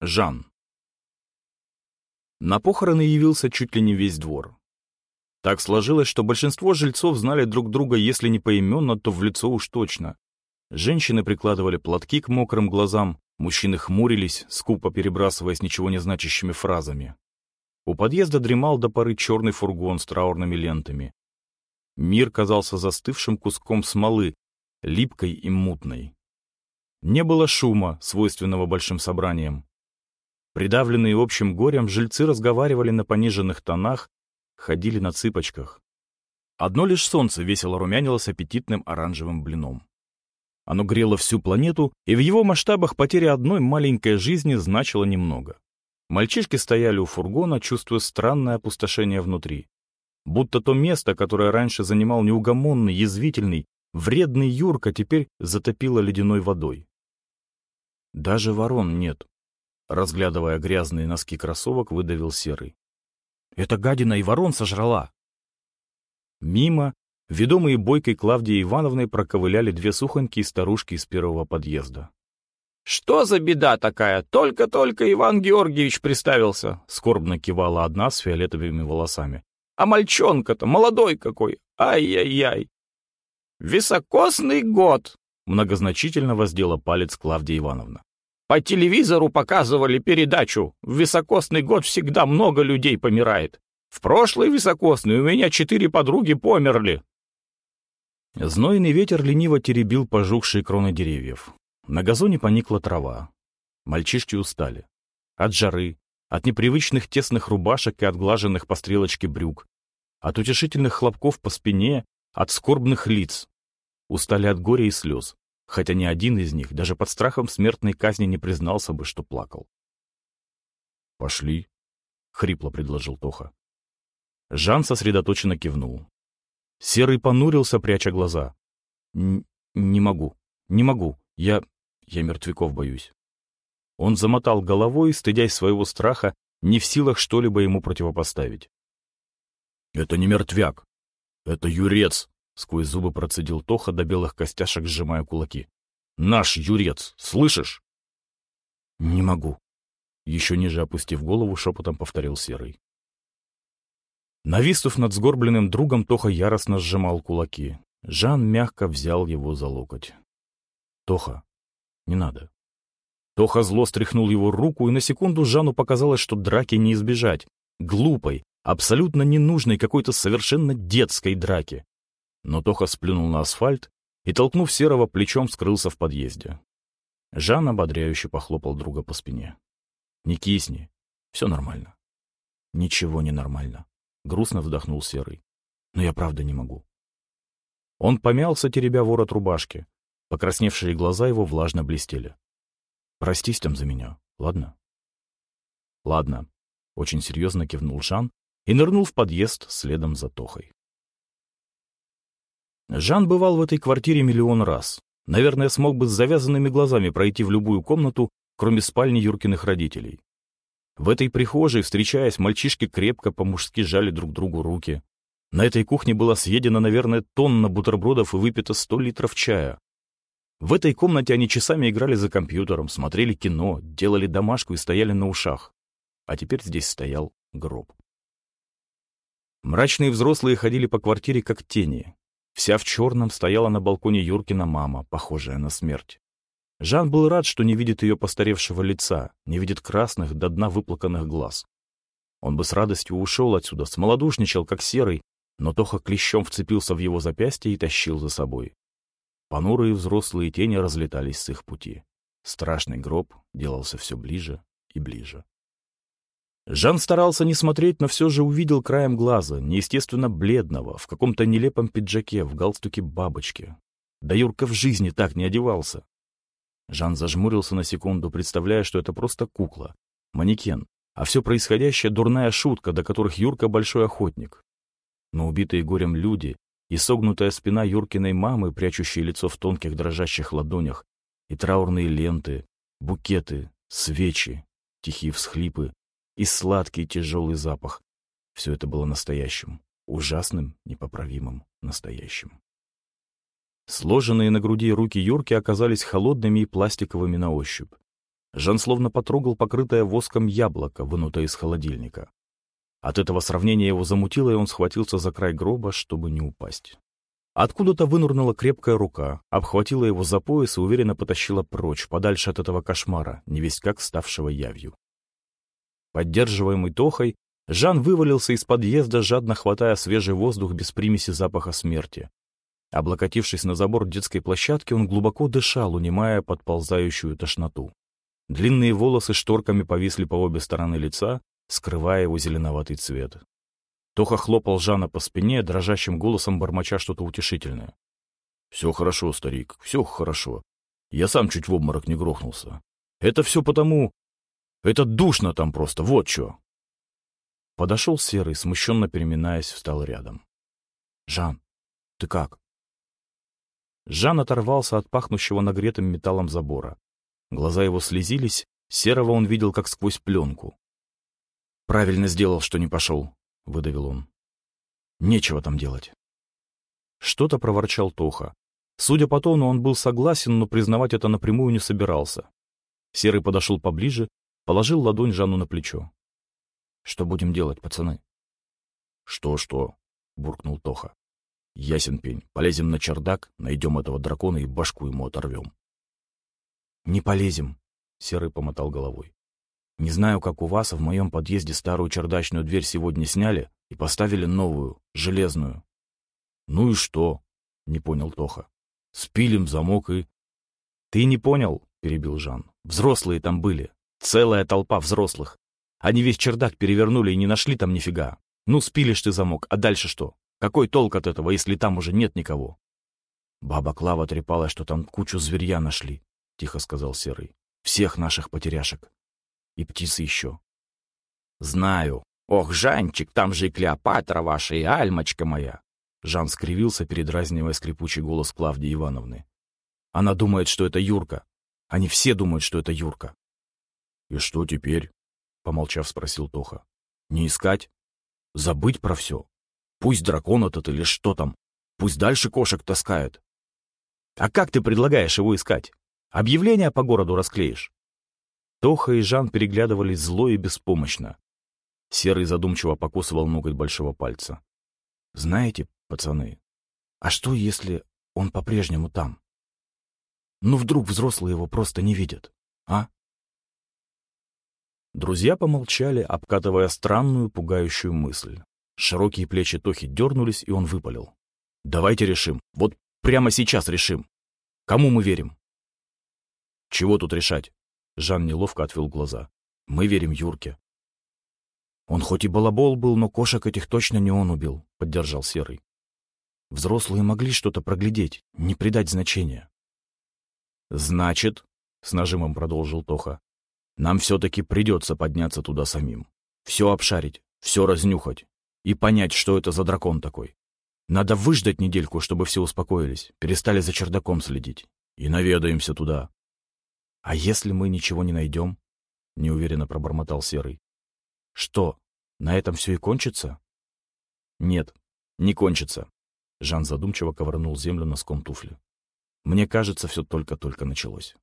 Жан. На похороны явился чуть ли не весь двор. Так сложилось, что большинство жильцов знали друг друга, если не поименно, то в лицо уж точно. Женщины прикладывали платки к мокрым глазам, мужчины хмурились, скупо перебрасываясь ничего не значащими фразами. У подъезда дремал до поры черный фургон с траурными лентами. Мир казался застывшим куском смолы, липкой и мутной. Не было шума, свойственного большим собраниям. Придавленные общим горем, жильцы разговаривали на пониженных тонах, ходили на цыпочках. Одно лишь солнце весело румянилось аппетитным оранжевым блином. Оно грело всю планету, и в его масштабах потеря одной маленькой жизни значила немного. Мальчишки стояли у фургона, чувствуя странное опустошение внутри. Будто то место, которое раньше занимал неугомонный, язвительный, вредный Юрка, теперь затопило ледяной водой. Даже ворон нет. Разглядывая грязные носки кроссовок, выдавил серый. Эта гадина и ворон сожрала. Мимо, ведомые бойкой Клавдией Ивановной, проковыляли две сухонькие старушки из первого подъезда. «Что за беда такая? Только-только Иван Георгиевич приставился!» Скорбно кивала одна с фиолетовыми волосами. «А мальчонка-то молодой какой! Ай-яй-яй!» «Високосный год!» Многозначительно воздела палец Клавдия Ивановна. По телевизору показывали передачу. В високосный год всегда много людей помирает. В прошлый високосный у меня четыре подруги померли. Знойный ветер лениво теребил пожухшие кроны деревьев. На газоне поникла трава. Мальчишки устали. От жары, от непривычных тесных рубашек и отглаженных по стрелочке брюк, от утешительных хлопков по спине, от скорбных лиц. Устали от горя и слез хотя ни один из них даже под страхом смертной казни не признался бы, что плакал. «Пошли», — хрипло предложил Тоха. Жан сосредоточенно кивнул. Серый понурился, пряча глаза. «Не могу, не могу, я... я мертвяков боюсь». Он замотал головой, стыдясь своего страха, не в силах что-либо ему противопоставить. «Это не мертвяк, это юрец», Сквозь зубы процедил Тоха до белых костяшек, сжимая кулаки. «Наш юрец, слышишь?» «Не могу», — еще ниже опустив голову, шепотом повторил Серый. Нависнув над сгорбленным другом, Тоха яростно сжимал кулаки. Жан мягко взял его за локоть. «Тоха, не надо». Тоха зло стряхнул его руку, и на секунду Жану показалось, что драки не избежать. Глупой, абсолютно ненужной какой-то совершенно детской драки. Но Тоха сплюнул на асфальт и, толкнув Серого, плечом скрылся в подъезде. Жан ободряюще похлопал друга по спине. «Не кисни. Все нормально». «Ничего не нормально», — грустно вздохнул Серый. «Но я правда не могу». Он помялся, теребя ворот рубашки. Покрасневшие глаза его влажно блестели. «Простись там за меня, ладно?» «Ладно», — очень серьезно кивнул Жан и нырнул в подъезд следом за Тохой. Жан бывал в этой квартире миллион раз. Наверное, смог бы с завязанными глазами пройти в любую комнату, кроме спальни Юркиных родителей. В этой прихожей, встречаясь, мальчишки крепко по-мужски жали друг другу руки. На этой кухне была съедена, наверное, тонна бутербродов и выпито сто литров чая. В этой комнате они часами играли за компьютером, смотрели кино, делали домашку и стояли на ушах. А теперь здесь стоял гроб. Мрачные взрослые ходили по квартире как тени, Вся в черном стояла на балконе Юркина мама, похожая на смерть. Жан был рад, что не видит ее постаревшего лица, не видит красных до дна выплаканных глаз. Он бы с радостью ушел отсюда, смолодушничал, как серый, но Тоха клещом вцепился в его запястье и тащил за собой. Понурые взрослые тени разлетались с их пути. Страшный гроб делался все ближе и ближе. Жан старался не смотреть, но все же увидел краем глаза, неестественно бледного, в каком-то нелепом пиджаке, в галстуке бабочки. Да Юрка в жизни так не одевался. Жан зажмурился на секунду, представляя, что это просто кукла, манекен, а все происходящее — дурная шутка, до которых Юрка — большой охотник. Но убитые горем люди и согнутая спина Юркиной мамы, прячущие лицо в тонких дрожащих ладонях, и траурные ленты, букеты, свечи, тихие всхлипы, и сладкий тяжелый запах. Все это было настоящим, ужасным, непоправимым, настоящим. Сложенные на груди руки Юрки оказались холодными и пластиковыми на ощупь. Жан словно потрогал покрытое воском яблоко, вынутое из холодильника. От этого сравнения его замутило, и он схватился за край гроба, чтобы не упасть. Откуда-то вынурнула крепкая рука, обхватила его за пояс и уверенно потащила прочь, подальше от этого кошмара, невесть как ставшего явью. Поддерживаемый Тохой, Жан вывалился из подъезда, жадно хватая свежий воздух без примеси запаха смерти. Облокотившись на забор детской площадки, он глубоко дышал, унимая подползающую тошноту. Длинные волосы шторками повисли по обе стороны лица, скрывая его зеленоватый цвет. Тоха хлопал Жана по спине, дрожащим голосом бормоча что-то утешительное. — Все хорошо, старик, все хорошо. Я сам чуть в обморок не грохнулся. Это все потому... Это душно там просто, вот что. Подошел Серый, смущенно переминаясь, встал рядом. — Жан, ты как? Жан оторвался от пахнущего нагретым металлом забора. Глаза его слезились, серого он видел как сквозь пленку. «Правильно сделал, что не пошел», — выдавил он. «Нечего там делать». Что-то проворчал Тоха. Судя по тону, он был согласен, но признавать это напрямую не собирался. Серый подошел поближе, положил ладонь Жанну на плечо. «Что будем делать, пацаны?» «Что-что?» — буркнул Тоха. «Ясен пень. Полезем на чердак, найдем этого дракона и башку ему оторвем». «Не полезем», — Серый помотал головой. «Не знаю, как у вас, а в моем подъезде старую чердачную дверь сегодня сняли и поставили новую, железную». «Ну и что?» — не понял Тоха. «Спилим замок и...» «Ты не понял?» — перебил Жан. «Взрослые там были. Целая толпа взрослых. Они весь чердак перевернули и не нашли там нифига. Ну, спилишь ты замок, а дальше что? Какой толк от этого, если там уже нет никого?» Баба Клава трепалась, что там кучу зверья нашли. — тихо сказал Серый. «Всех наших потеряшек. И птицы еще». «Знаю. Ох, Жанчик, там же и Клеопатра ваша, и Альмочка моя!» Жан скривился, передразнивая скрипучий голос Клавдии Ивановны. «Она думает, что это Юрка. Они все думают, что это Юрка». «И что теперь?» — помолчав, спросил Тоха. «Не искать? Забыть про все? Пусть дракон этот или что там. Пусть дальше кошек таскает». «А как ты предлагаешь его искать? Объявление по городу расклеишь?» Тоха и Жан переглядывались зло и беспомощно. Серый задумчиво покусывал ноготь большого пальца. «Знаете, пацаны, а что, если он по-прежнему там? Ну, вдруг взрослые его просто не видят, а?» Друзья помолчали, обкатывая странную, пугающую мысль. Широкие плечи Тохи дернулись, и он выпалил. «Давайте решим. Вот прямо сейчас решим. Кому мы верим?» Чего тут решать? Жан неловко отвел глаза. Мы верим Юрке. Он хоть и балабол был, но кошек этих точно не он убил, поддержал Серый. Взрослые могли что-то проглядеть, не придать значения. Значит, с нажимом продолжил Тоха, нам все-таки придется подняться туда самим. Все обшарить, все разнюхать и понять, что это за дракон такой. Надо выждать недельку, чтобы все успокоились, перестали за чердаком следить. И наведаемся туда. «А если мы ничего не найдем?» — неуверенно пробормотал Серый. «Что, на этом все и кончится?» «Нет, не кончится», — Жан задумчиво ковырнул землю носком туфли. «Мне кажется, все только-только началось».